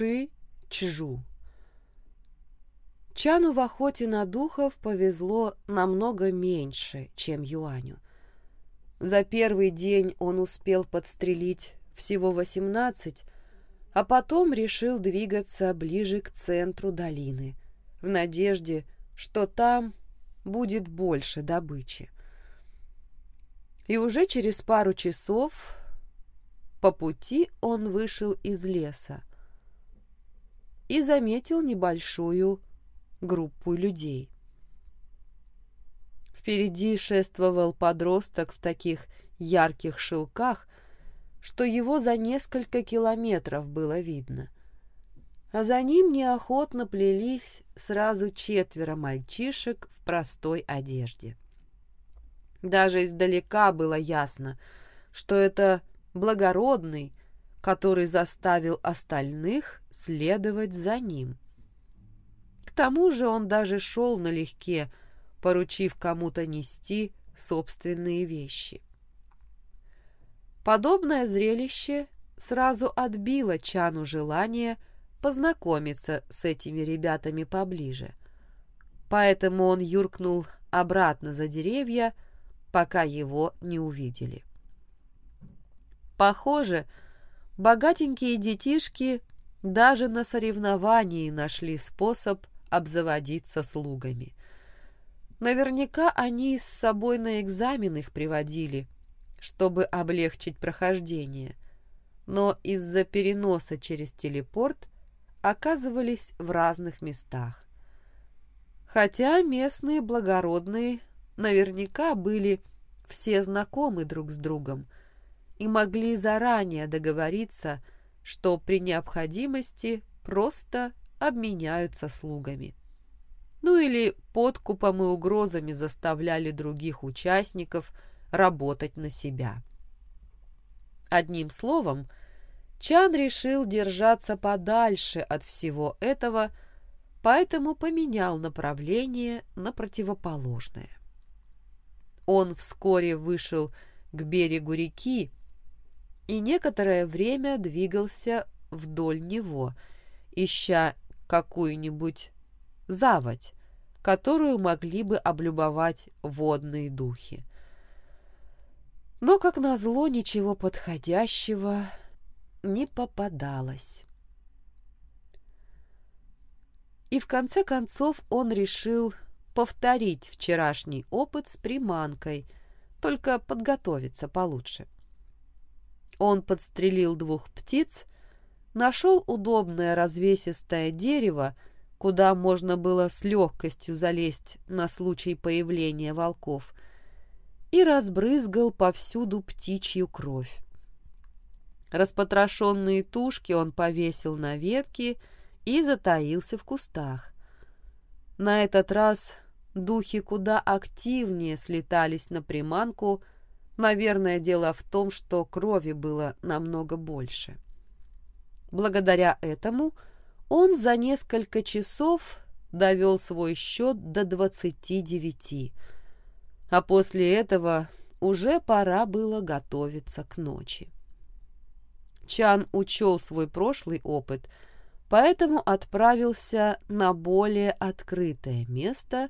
Ши Чжу. Чану в охоте на духов повезло намного меньше, чем Юаню. За первый день он успел подстрелить всего восемнадцать, а потом решил двигаться ближе к центру долины, в надежде, что там будет больше добычи. И уже через пару часов по пути он вышел из леса и заметил небольшую группу людей. Впереди шествовал подросток в таких ярких шелках, что его за несколько километров было видно. А за ним неохотно плелись сразу четверо мальчишек в простой одежде. Даже издалека было ясно, что это благородный, который заставил остальных следовать за ним. К тому же он даже шел налегке, поручив кому-то нести собственные вещи. Подобное зрелище сразу отбило Чану желание познакомиться с этими ребятами поближе. Поэтому он юркнул обратно за деревья, пока его не увидели. Похоже, богатенькие детишки даже на соревновании нашли способ обзаводиться слугами. Наверняка они с собой на экзамен их приводили, чтобы облегчить прохождение, но из-за переноса через телепорт оказывались в разных местах. Хотя местные благородные наверняка были все знакомы друг с другом и могли заранее договориться, что при необходимости просто обменяются слугами. Ну или подкупом и угрозами заставляли других участников работать на себя. Одним словом, Чан решил держаться подальше от всего этого, поэтому поменял направление на противоположное. Он вскоре вышел к берегу реки и некоторое время двигался вдоль него, ища какую-нибудь заводь, которую могли бы облюбовать водные духи. Но, как назло, ничего подходящего не попадалось. И в конце концов он решил повторить вчерашний опыт с приманкой, только подготовиться получше. Он подстрелил двух птиц, нашел удобное развесистое дерево, куда можно было с легкостью залезть на случай появления волков, и разбрызгал повсюду птичью кровь. Распотрошенные тушки он повесил на ветки и затаился в кустах. На этот раз духи куда активнее слетались на приманку, наверное, дело в том, что крови было намного больше. Благодаря этому он за несколько часов довел свой счет до двадцати девяти, а после этого уже пора было готовиться к ночи. Чан учел свой прошлый опыт – поэтому отправился на более открытое место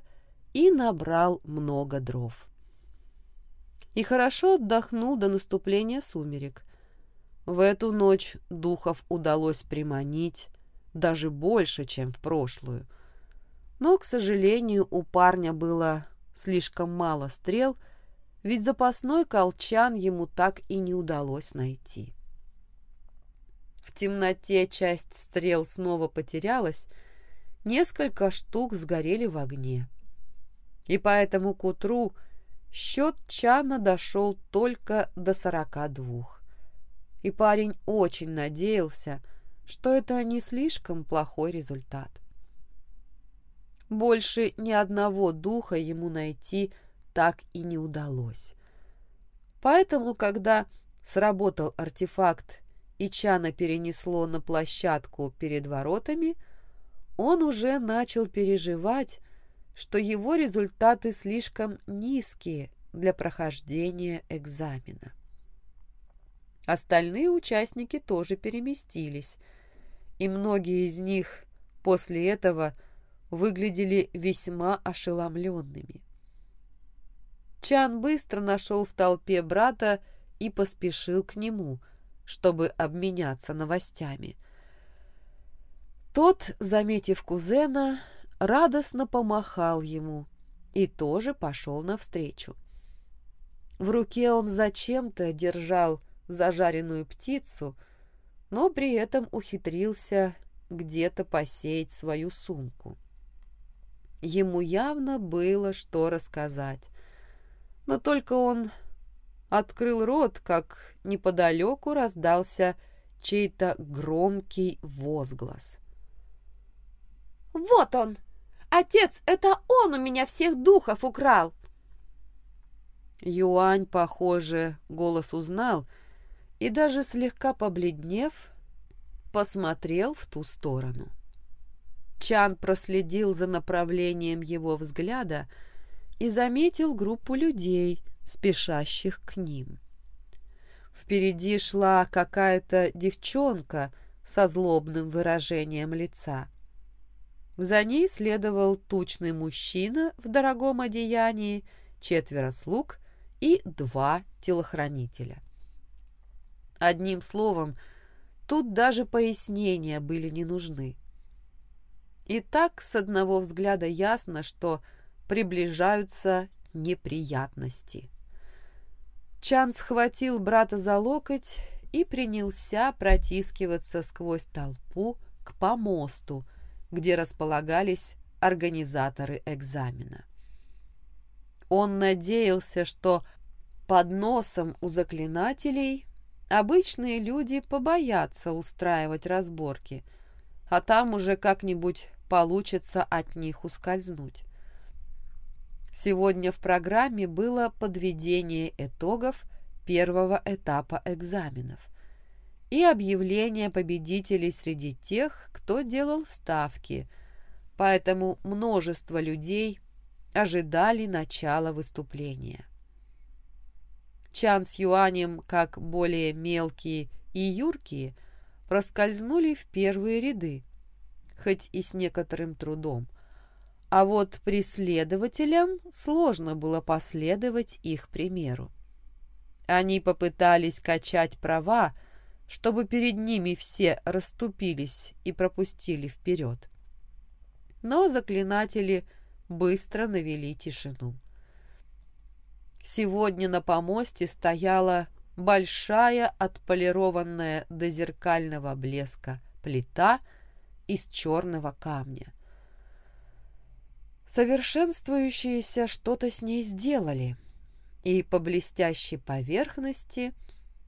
и набрал много дров. И хорошо отдохнул до наступления сумерек. В эту ночь духов удалось приманить даже больше, чем в прошлую. Но, к сожалению, у парня было слишком мало стрел, ведь запасной колчан ему так и не удалось найти. В темноте часть стрел снова потерялась, несколько штук сгорели в огне. И поэтому к утру счет Чана дошел только до сорока двух. И парень очень надеялся, что это не слишком плохой результат. Больше ни одного духа ему найти так и не удалось. Поэтому, когда сработал артефакт и Чана перенесло на площадку перед воротами, он уже начал переживать, что его результаты слишком низкие для прохождения экзамена. Остальные участники тоже переместились, и многие из них после этого выглядели весьма ошеломленными. Чан быстро нашел в толпе брата и поспешил к нему, чтобы обменяться новостями. Тот, заметив кузена, радостно помахал ему и тоже пошел навстречу. В руке он зачем-то держал зажаренную птицу, но при этом ухитрился где-то посеять свою сумку. Ему явно было что рассказать, но только он открыл рот, как неподалеку раздался чей-то громкий возглас. «Вот он! Отец, это он у меня всех духов украл!» Юань, похоже, голос узнал и даже слегка побледнев, посмотрел в ту сторону. Чан проследил за направлением его взгляда и заметил группу людей, спешащих к ним. Впереди шла какая-то девчонка со злобным выражением лица. За ней следовал тучный мужчина в дорогом одеянии, четверо слуг и два телохранителя. Одним словом, тут даже пояснения были не нужны. И так с одного взгляда ясно, что приближаются неприятности. Чан схватил брата за локоть и принялся протискиваться сквозь толпу к помосту, где располагались организаторы экзамена. Он надеялся, что под носом у заклинателей обычные люди побоятся устраивать разборки, а там уже как-нибудь получится от них ускользнуть. Сегодня в программе было подведение итогов первого этапа экзаменов и объявление победителей среди тех, кто делал ставки, поэтому множество людей ожидали начала выступления. Чан с Юанем, как более мелкие и юркие, проскользнули в первые ряды, хоть и с некоторым трудом – а вот преследователям сложно было последовать их примеру. Они попытались качать права, чтобы перед ними все расступились и пропустили вперед. Но заклинатели быстро навели тишину. Сегодня на помосте стояла большая отполированная до зеркального блеска плита из черного камня. Совершенствующиеся что-то с ней сделали, и по блестящей поверхности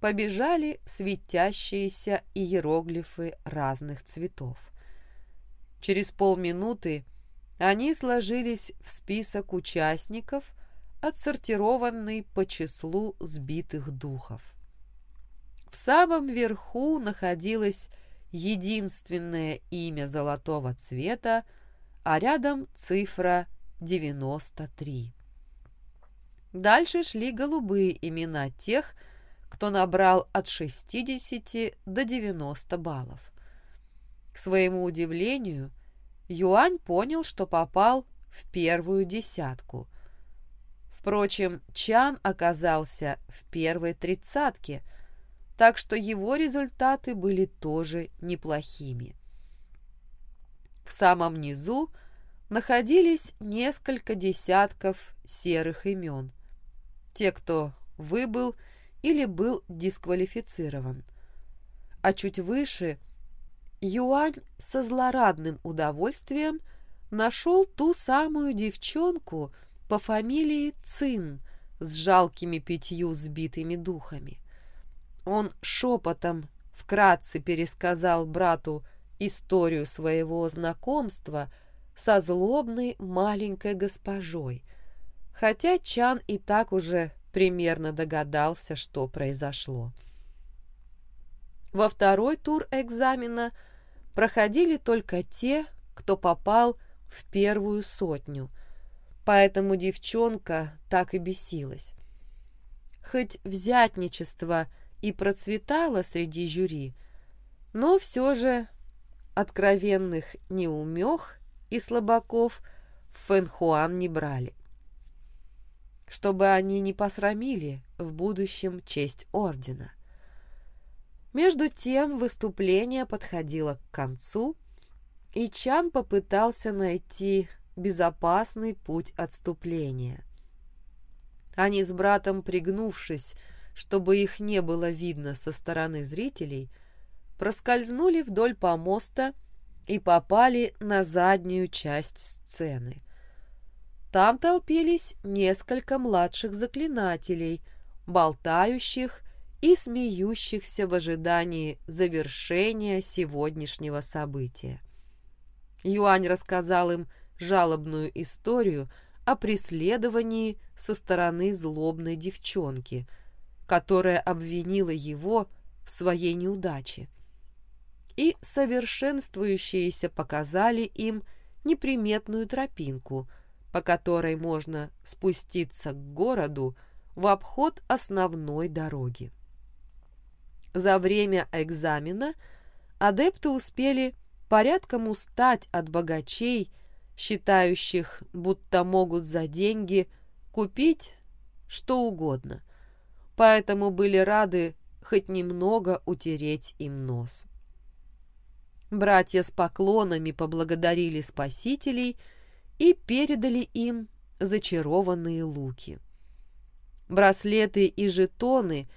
побежали светящиеся иероглифы разных цветов. Через полминуты они сложились в список участников, отсортированный по числу сбитых духов. В самом верху находилось единственное имя золотого цвета – а рядом цифра 93. Дальше шли голубые имена тех, кто набрал от 60 до 90 баллов. К своему удивлению, Юань понял, что попал в первую десятку. Впрочем, Чан оказался в первой тридцатке, так что его результаты были тоже неплохими. В самом низу находились несколько десятков серых имен. Те, кто выбыл или был дисквалифицирован. А чуть выше Юань со злорадным удовольствием нашел ту самую девчонку по фамилии Цин с жалкими пятью сбитыми духами. Он шепотом вкратце пересказал брату историю своего знакомства со злобной маленькой госпожой, хотя Чан и так уже примерно догадался, что произошло. Во второй тур экзамена проходили только те, кто попал в первую сотню, поэтому девчонка так и бесилась. Хоть взятничество и процветало среди жюри, но все же откровенных неумех и слабаков в Фэнхуан не брали. Чтобы они не посрамили в будущем честь ордена. Между тем выступление подходило к концу, и Чан попытался найти безопасный путь отступления. Они с братом, пригнувшись, чтобы их не было видно со стороны зрителей, проскользнули вдоль помоста и попали на заднюю часть сцены. Там толпились несколько младших заклинателей, болтающих и смеющихся в ожидании завершения сегодняшнего события. Юань рассказал им жалобную историю о преследовании со стороны злобной девчонки, которая обвинила его в своей неудаче. И совершенствующиеся показали им неприметную тропинку, по которой можно спуститься к городу в обход основной дороги. За время экзамена адепты успели порядком устать от богачей, считающих, будто могут за деньги купить что угодно, поэтому были рады хоть немного утереть им нос. Братья с поклонами поблагодарили спасителей и передали им зачарованные луки. Браслеты и жетоны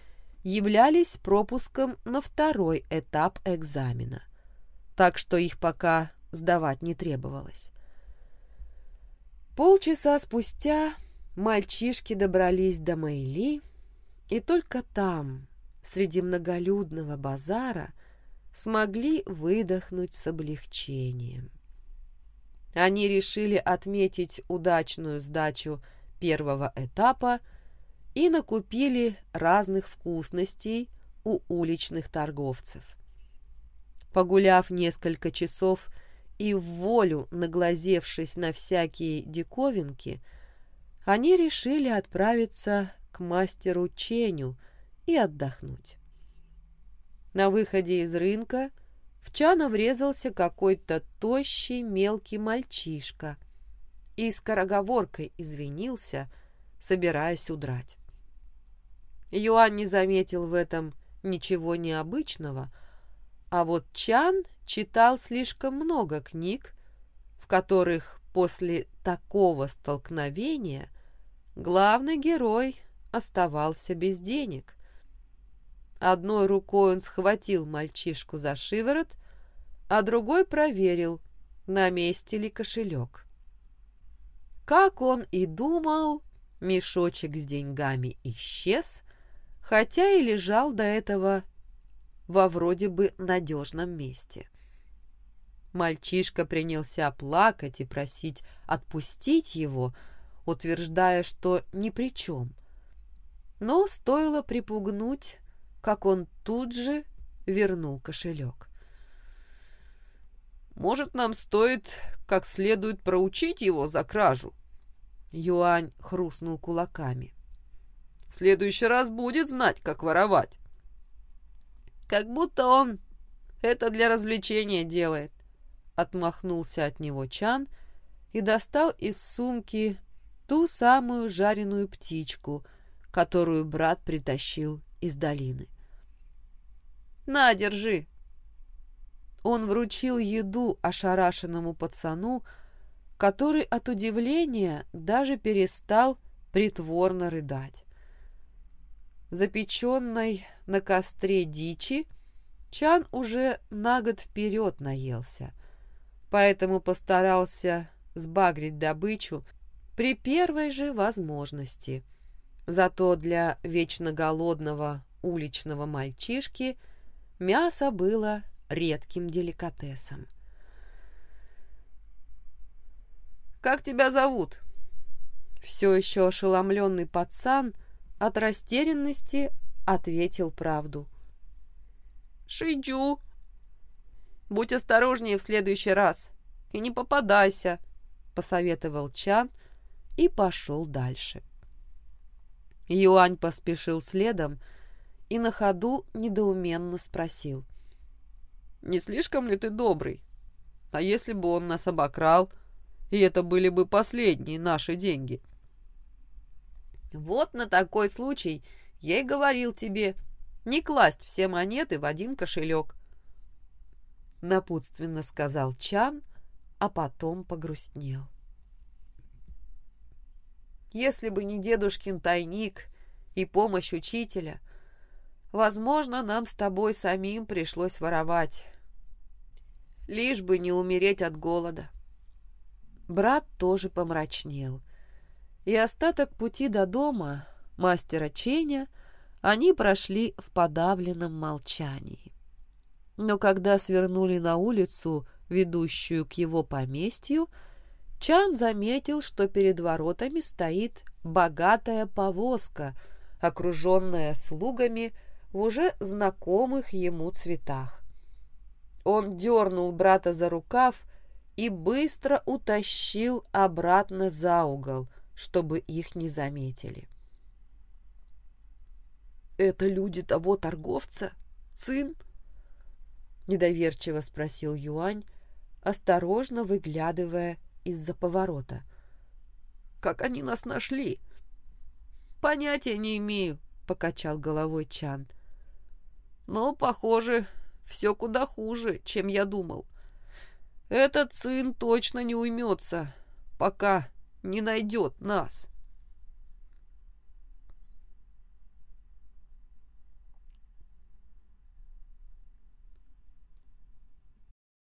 являлись пропуском на второй этап экзамена, так что их пока сдавать не требовалось. Полчаса спустя мальчишки добрались до Мэйли, и только там, среди многолюдного базара, смогли выдохнуть с облегчением. Они решили отметить удачную сдачу первого этапа и накупили разных вкусностей у уличных торговцев. Погуляв несколько часов, и в волю наглазевшись на всякие диковинки, они решили отправиться к мастеру Ченю и отдохнуть. На выходе из рынка в Чана врезался какой-то тощий мелкий мальчишка и скороговоркой извинился, собираясь удрать. Юань не заметил в этом ничего необычного, а вот Чан читал слишком много книг, в которых после такого столкновения главный герой оставался без денег. Одной рукой он схватил мальчишку за шиворот, а другой проверил, на месте ли кошелек. Как он и думал, мешочек с деньгами исчез, хотя и лежал до этого во вроде бы надежном месте. Мальчишка принялся плакать и просить отпустить его, утверждая, что ни при чем. Но стоило припугнуть, как он тут же вернул кошелек. «Может, нам стоит как следует проучить его за кражу?» Юань хрустнул кулаками. «В следующий раз будет знать, как воровать». «Как будто он это для развлечения делает», Отмахнулся от него Чан и достал из сумки ту самую жареную птичку, которую брат притащил из долины. «На, держи!» Он вручил еду ошарашенному пацану, который от удивления даже перестал притворно рыдать. Запеченной на костре дичи Чан уже на год вперед наелся — поэтому постарался сбагрить добычу при первой же возможности. Зато для вечно голодного уличного мальчишки мясо было редким деликатесом. «Как тебя зовут?» Все еще ошеломленный пацан от растерянности ответил правду. «Шиджу», Будь осторожнее в следующий раз и не попадайся, — посоветовал Чан и пошел дальше. Юань поспешил следом и на ходу недоуменно спросил. — Не слишком ли ты добрый? А если бы он нас обокрал, и это были бы последние наши деньги? Вот на такой случай я и говорил тебе не класть все монеты в один кошелек. Напутственно сказал Чан, а потом погрустнел. Если бы не дедушкин тайник и помощь учителя, возможно, нам с тобой самим пришлось воровать. Лишь бы не умереть от голода. Брат тоже помрачнел. И остаток пути до дома мастера Ченя они прошли в подавленном молчании. Но когда свернули на улицу, ведущую к его поместью, Чан заметил, что перед воротами стоит богатая повозка, окруженная слугами в уже знакомых ему цветах. Он дернул брата за рукав и быстро утащил обратно за угол, чтобы их не заметили. «Это люди того торговца? Сын?» — недоверчиво спросил Юань, осторожно выглядывая из-за поворота. «Как они нас нашли?» «Понятия не имею», — покачал головой Чан. «Но, похоже, все куда хуже, чем я думал. Этот сын точно не уймется, пока не найдет нас».